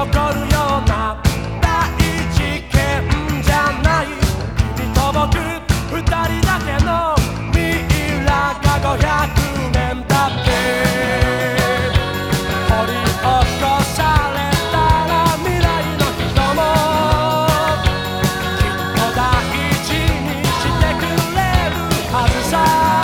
残るようなじゃない君と僕二人だけの未来が500年だって。掘り起こされたら未来の人も。きっと大事にしてくれるはずさ。